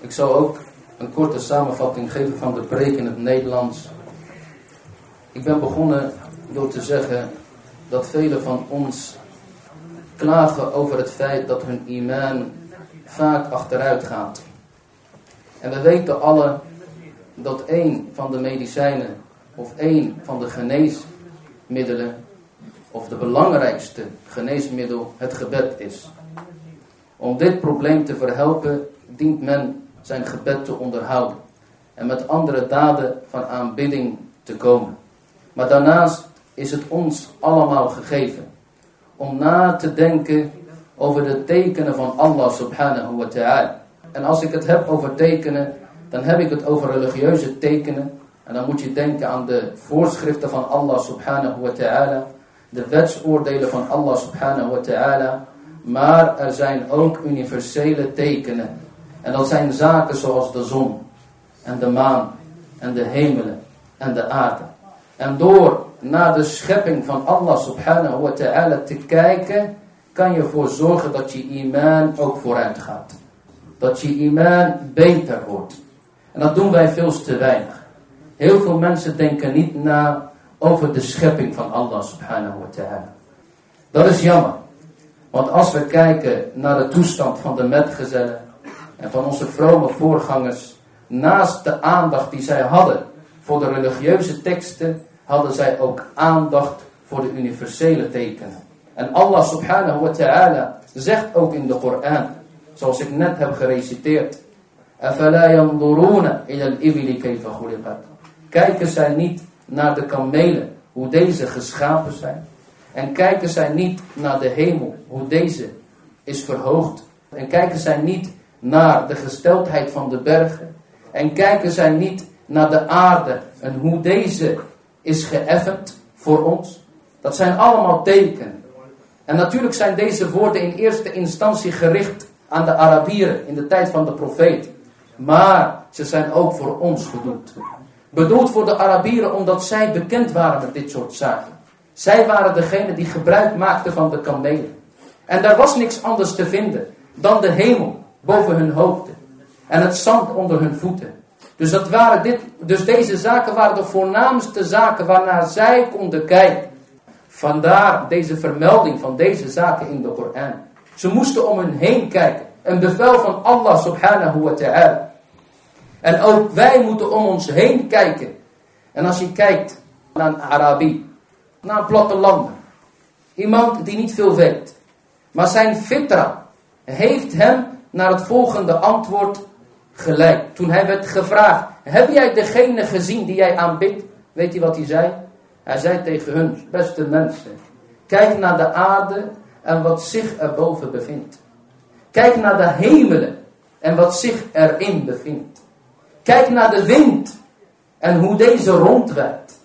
Ik zal ook een korte samenvatting geven van de preek in het Nederlands. Ik ben begonnen door te zeggen dat velen van ons klagen over het feit dat hun iman vaak achteruit gaat. En we weten alle dat één van de medicijnen of één van de geneesmiddelen of de belangrijkste geneesmiddel het gebed is. Om dit probleem te verhelpen dient men zijn gebed te onderhouden en met andere daden van aanbidding te komen. Maar daarnaast is het ons allemaal gegeven om na te denken over de tekenen van Allah subhanahu wa ta'ala. En als ik het heb over tekenen, dan heb ik het over religieuze tekenen. En dan moet je denken aan de voorschriften van Allah subhanahu wa ta'ala, de wetsoordelen van Allah subhanahu wa ta'ala. Maar er zijn ook universele tekenen. En dat zijn zaken zoals de zon en de maan en de hemelen en de aarde. En door naar de schepping van Allah subhanahu wa ta'ala te kijken, kan je ervoor zorgen dat je iman ook vooruit gaat. Dat je iman beter wordt. En dat doen wij veel te weinig. Heel veel mensen denken niet na over de schepping van Allah subhanahu wa ta'ala. Dat is jammer. Want als we kijken naar de toestand van de metgezellen en van onze vrome voorgangers, naast de aandacht die zij hadden voor de religieuze teksten, hadden zij ook aandacht voor de universele tekenen. En Allah subhanahu wa ta'ala zegt ook in de Koran, zoals ik net heb gereciteerd, Kijken zij niet naar de kamelen, hoe deze geschapen zijn? En kijken zij niet naar de hemel, hoe deze is verhoogd? En kijken zij niet naar de gesteldheid van de bergen. En kijken zij niet naar de aarde en hoe deze is geëffend voor ons. Dat zijn allemaal tekenen. En natuurlijk zijn deze woorden in eerste instantie gericht aan de Arabieren in de tijd van de profeet. Maar ze zijn ook voor ons bedoeld. Bedoeld voor de Arabieren omdat zij bekend waren met dit soort zaken. Zij waren degene die gebruik maakten van de kamelen. En daar was niks anders te vinden dan de hemel boven hun hoofden. En het zand onder hun voeten. Dus, dat waren dit, dus deze zaken waren de voornaamste zaken waarnaar zij konden kijken. Vandaar deze vermelding van deze zaken in de Koran. Ze moesten om hen heen kijken. Een bevel van Allah subhanahu wa ta'ala. En ook wij moeten om ons heen kijken. En als je kijkt naar een Arabi, naar een platteland, iemand die niet veel weet, maar zijn fitra heeft hem naar het volgende antwoord geleid. Toen hij werd gevraagd, heb jij degene gezien die jij aanbidt? Weet je wat hij zei? Hij zei tegen hun, beste mensen, kijk naar de aarde en wat zich erboven bevindt. Kijk naar de hemelen en wat zich erin bevindt. Kijk naar de wind en hoe deze rondwerkt.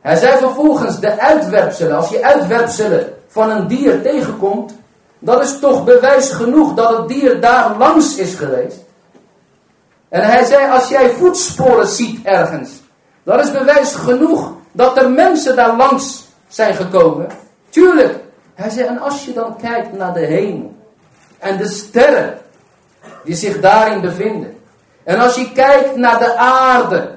Hij zei vervolgens de uitwerpselen. Als je uitwerpselen van een dier tegenkomt, dat is toch bewijs genoeg dat het dier daar langs is geweest. En hij zei, als jij voetsporen ziet ergens, dat is bewijs genoeg dat er mensen daar langs zijn gekomen. Tuurlijk. Hij zei, en als je dan kijkt naar de hemel en de sterren die zich daarin bevinden. En als je kijkt naar de aarde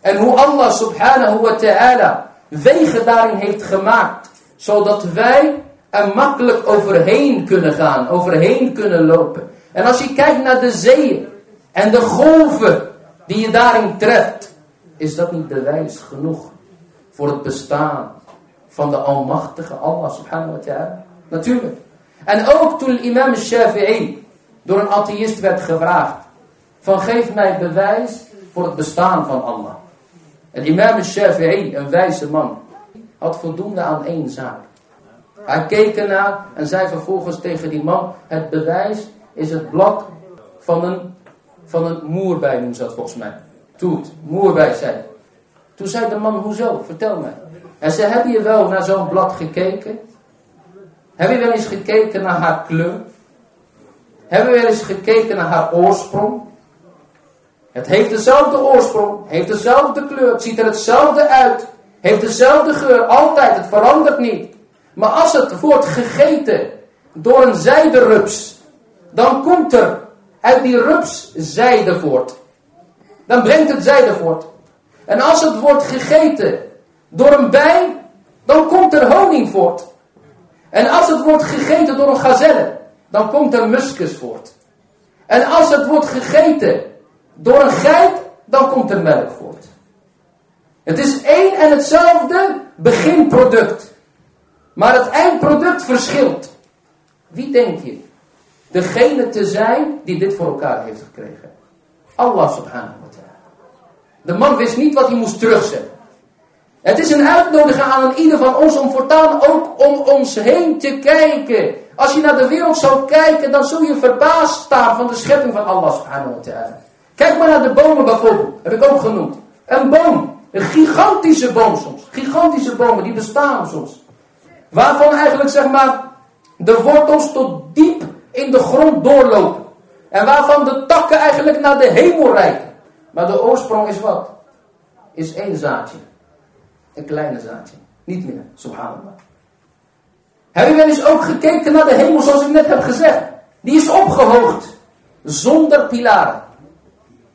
en hoe Allah subhanahu wa ta'ala wegen daarin heeft gemaakt. Zodat wij er makkelijk overheen kunnen gaan, overheen kunnen lopen. En als je kijkt naar de zeeën en de golven die je daarin treft, is dat niet bewijs genoeg voor het bestaan van de almachtige Allah subhanahu wa ta'ala? Natuurlijk. En ook toen imam Shafi'i door een atheïst werd gevraagd, van geef mij bewijs voor het bestaan van Allah. En imam Shafi'i, een wijze man, had voldoende aan één zaak. Hij keek ernaar en zei vervolgens tegen die man, het bewijs is het blad van een, van een moerbij, noemen ze dat volgens mij. Toet, moerbij zei. Toen zei de man, hoezo? Vertel mij. En zei, heb je wel naar zo'n blad gekeken? Heb je wel eens gekeken naar haar kleur? Hebben we wel eens gekeken naar haar oorsprong? Het heeft dezelfde oorsprong, heeft dezelfde kleur, het ziet er hetzelfde uit, heeft dezelfde geur, altijd, het verandert niet. Maar als het wordt gegeten door een zijderups, dan komt er uit die rups zijde voort. Dan brengt het zijde voort. En als het wordt gegeten door een bij, dan komt er honing voort. En als het wordt gegeten door een gazelle, dan komt er muskus voort. En als het wordt gegeten door een geit, dan komt er melk voort. Het is één en hetzelfde beginproduct. Maar het eindproduct verschilt. Wie denk je? Degene te zijn die dit voor elkaar heeft gekregen. Allah subhanahu wa ta'ala. De man wist niet wat hij moest terugzetten. Het is een uitnodiging aan ieder van ons om voortaan ook om ons heen te kijken. Als je naar de wereld zou kijken, dan zul je verbaasd staan van de schepping van Allah subhanahu wa ta'ala. Kijk maar naar de bomen bijvoorbeeld, heb ik ook genoemd. Een boom, een gigantische boom soms. Gigantische bomen, die bestaan soms. Waarvan eigenlijk zeg maar de wortels tot diep in de grond doorlopen. En waarvan de takken eigenlijk naar de hemel reiken. Maar de oorsprong is wat? Is één zaadje. Een kleine zaadje. Niet meer, subhanallah. Heb je eens ook gekeken naar de hemel zoals ik net heb gezegd? Die is opgehoogd. Zonder pilaren.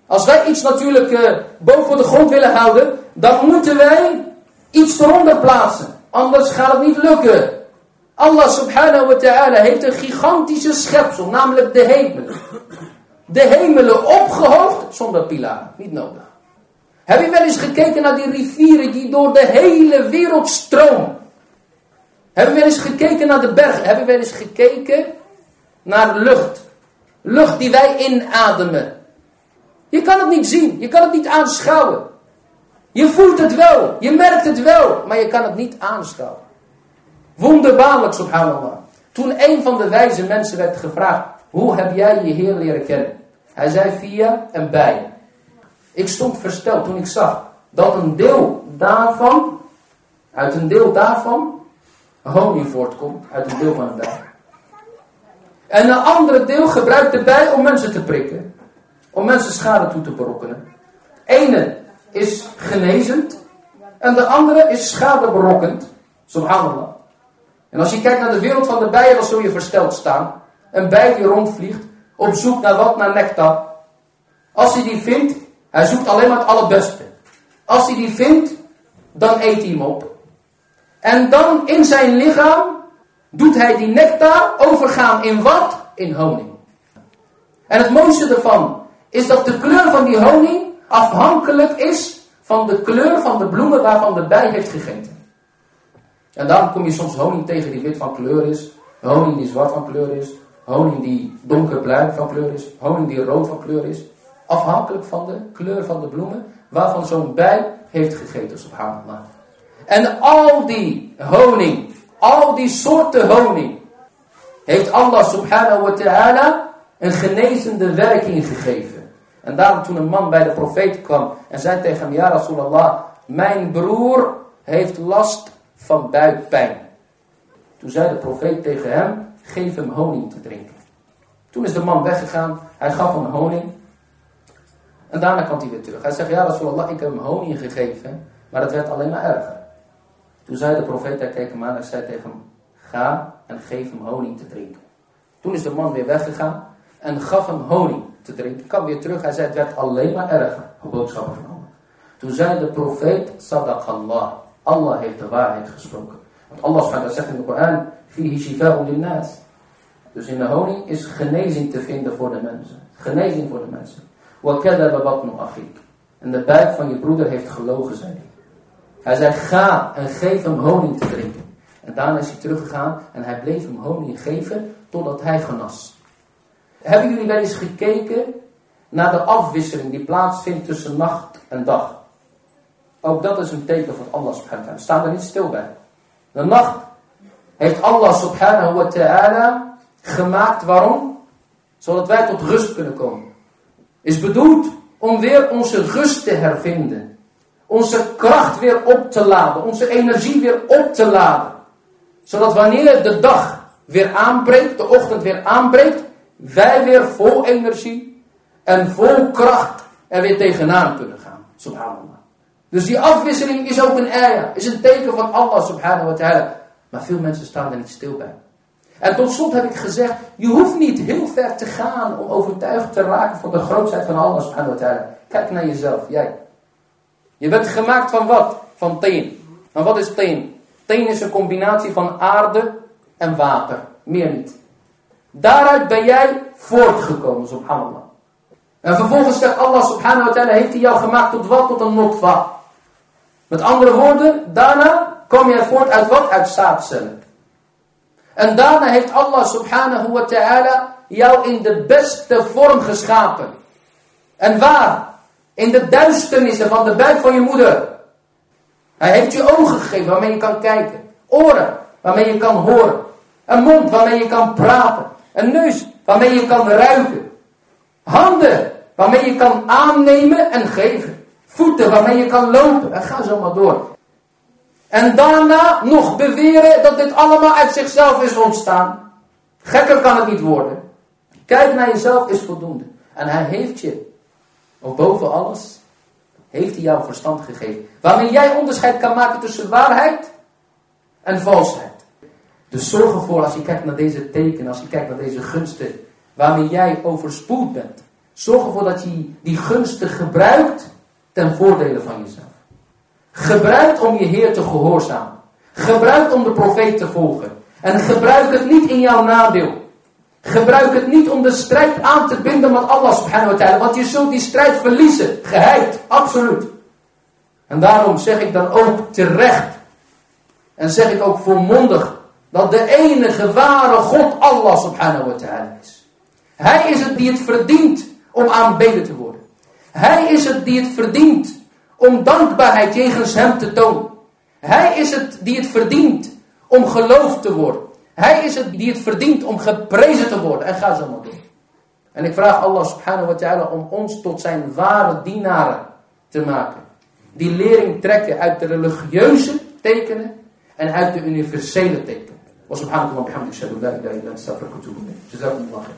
Als wij iets natuurlijk uh, boven de grond willen houden, dan moeten wij iets eronder plaatsen. Anders gaat het niet lukken. Allah subhanahu wa ta'ala heeft een gigantische schepsel, namelijk de hemelen. De hemelen opgehoogd zonder pilaren. Niet nodig. Heb je wel eens gekeken naar die rivieren die door de hele wereld stromen? Heb je wel eens gekeken naar de bergen? Heb je wel eens gekeken naar lucht? Lucht die wij inademen. Je kan het niet zien, je kan het niet aanschouwen. Je voelt het wel, je merkt het wel, maar je kan het niet aanschouwen. Wonderbaarlijk, subhanallah. Toen een van de wijze mensen werd gevraagd, hoe heb jij je Heer leren kennen? Hij zei via een bij. Ik stond versteld toen ik zag dat een deel daarvan, uit een deel daarvan, honing voortkomt, uit een deel van een bij. En een andere deel gebruikt de bij om mensen te prikken. Om mensen schade toe te berokkenen. Ene is genezend. En de andere is schadeberokkend. Subhanallah. En als je kijkt naar de wereld van de bijen, dan zul je versteld staan. Een bij die rondvliegt, op zoek naar wat? Naar nectar. Als hij die vindt, hij zoekt alleen maar het allerbeste. Als hij die vindt, dan eet hij hem op. En dan in zijn lichaam doet hij die nectar overgaan in wat? In honing. En het mooiste ervan is dat de kleur van die honing afhankelijk is van de kleur van de bloemen waarvan de bij heeft gegeten. En daarom kom je soms honing tegen die wit van kleur is, honing die zwart van kleur is, honing die donkerbruin van kleur is, honing die rood van kleur is. Afhankelijk van de kleur van de bloemen waarvan zo'n bij heeft gegeten, subhanallah. En al die honing, al die soorten honing, heeft Allah subhanahu wa ta'ala een genezende werking gegeven. En daarom toen een man bij de profeet kwam en zei tegen hem, ja Rasulallah, mijn broer heeft last van buikpijn. Toen zei de profeet tegen hem, geef hem honing te drinken. Toen is de man weggegaan, hij gaf hem honing. En daarna kwam hij weer terug. Hij zegt, ja Rasulallah, ik heb hem honing gegeven, maar het werd alleen maar erger. Toen zei de profeet, hij keek hem aan en zei tegen hem, ga en geef hem honing te drinken. Toen is de man weer weggegaan en gaf hem honing te drinken. Kwam weer terug, hij zei, het werd alleen maar erger. Boodschappen van Allah. Toen zei de profeet, sadaqallah. Allah heeft de waarheid gesproken. Want Allah zegt in de Koran, fihi shifa'un linnas. Dus in de honing is genezing te vinden voor de mensen. Genezing voor de mensen. En de buik van je broeder heeft gelogen, zei hij. Hij zei, ga en geef hem honing te drinken. En daarna is hij teruggegaan en hij bleef hem honing geven totdat hij genas. Hebben jullie wel eens gekeken naar de afwisseling die plaatsvindt tussen nacht en dag? Ook dat is een teken van Allah subhanahu wa ta'ala. Sta er niet stil bij. De nacht heeft Allah subhanahu wa ta'ala gemaakt. Waarom? Zodat wij tot rust kunnen komen. Is bedoeld om weer onze rust te hervinden. Onze kracht weer op te laden. Onze energie weer op te laden. Zodat wanneer de dag weer aanbreekt, de ochtend weer aanbreekt, wij weer vol energie en vol kracht er weer tegenaan kunnen gaan. Subhanallah. Dus die afwisseling is ook een ayah, is een teken van Allah subhanahu wa ta'ala. Maar veel mensen staan er niet stil bij. En tot slot heb ik gezegd, je hoeft niet heel ver te gaan om overtuigd te raken van de grootheid van Allah subhanahu wa ta'ala. Kijk naar jezelf, jij. Je bent gemaakt van wat? Van teen. En wat is teen? Teen is een combinatie van aarde en water. Meer niet. Daaruit ben jij voortgekomen, subhanallah. En vervolgens zegt Allah subhanahu wa ta'ala, heeft hij jou gemaakt tot wat? Tot een notva. Met andere woorden, daarna kom jij voort uit wat? Uit zaadcellen. En daarna heeft Allah subhanahu wa ta'ala jou in de beste vorm geschapen. En waar? In de duisternissen van de buik van je moeder. Hij heeft je ogen gegeven waarmee je kan kijken. Oren waarmee je kan horen. Een mond waarmee je kan praten. Een neus waarmee je kan ruiken. Handen waarmee je kan aannemen en geven. Voeten waarmee je kan lopen. En ga zo maar door. En daarna nog beweren dat dit allemaal uit zichzelf is ontstaan. Gekker kan het niet worden. Kijk naar jezelf is voldoende. En hij heeft je, of boven alles, heeft hij jou verstand gegeven. Waarmee jij onderscheid kan maken tussen waarheid en valsheid. Dus zorg ervoor als je kijkt naar deze tekenen, als je kijkt naar deze gunsten, waarmee jij overspoeld bent. Zorg ervoor dat je die gunsten gebruikt ten voordele van jezelf. Gebruik om je Heer te gehoorzamen. Gebruik om de profeet te volgen. En gebruik het niet in jouw nadeel. Gebruik het niet om de strijd aan te binden met Allah subhanahu wa ta'ala. Want je zult die strijd verliezen. Geheid. Absoluut. En daarom zeg ik dan ook terecht. En zeg ik ook volmondig. Dat de enige ware God Allah subhanahu wa ta'ala is. Hij is het die het verdient om aanbeden te worden. Hij is het die het verdient om dankbaarheid jegens hem te tonen. Hij is het die het verdient om geloofd te worden. Hij is het die het verdient om geprezen te worden. En ga zo maar door. En ik vraag Allah subhanahu wa ta'ala om ons tot zijn ware dienaren te maken. Die lering trekken uit de religieuze tekenen en uit de universele tekenen. وسبحانك اللهم وبحمدك أشهد أن لا إله إلا أنت أستغفرك وأتوب إليك. جزاكم الله خير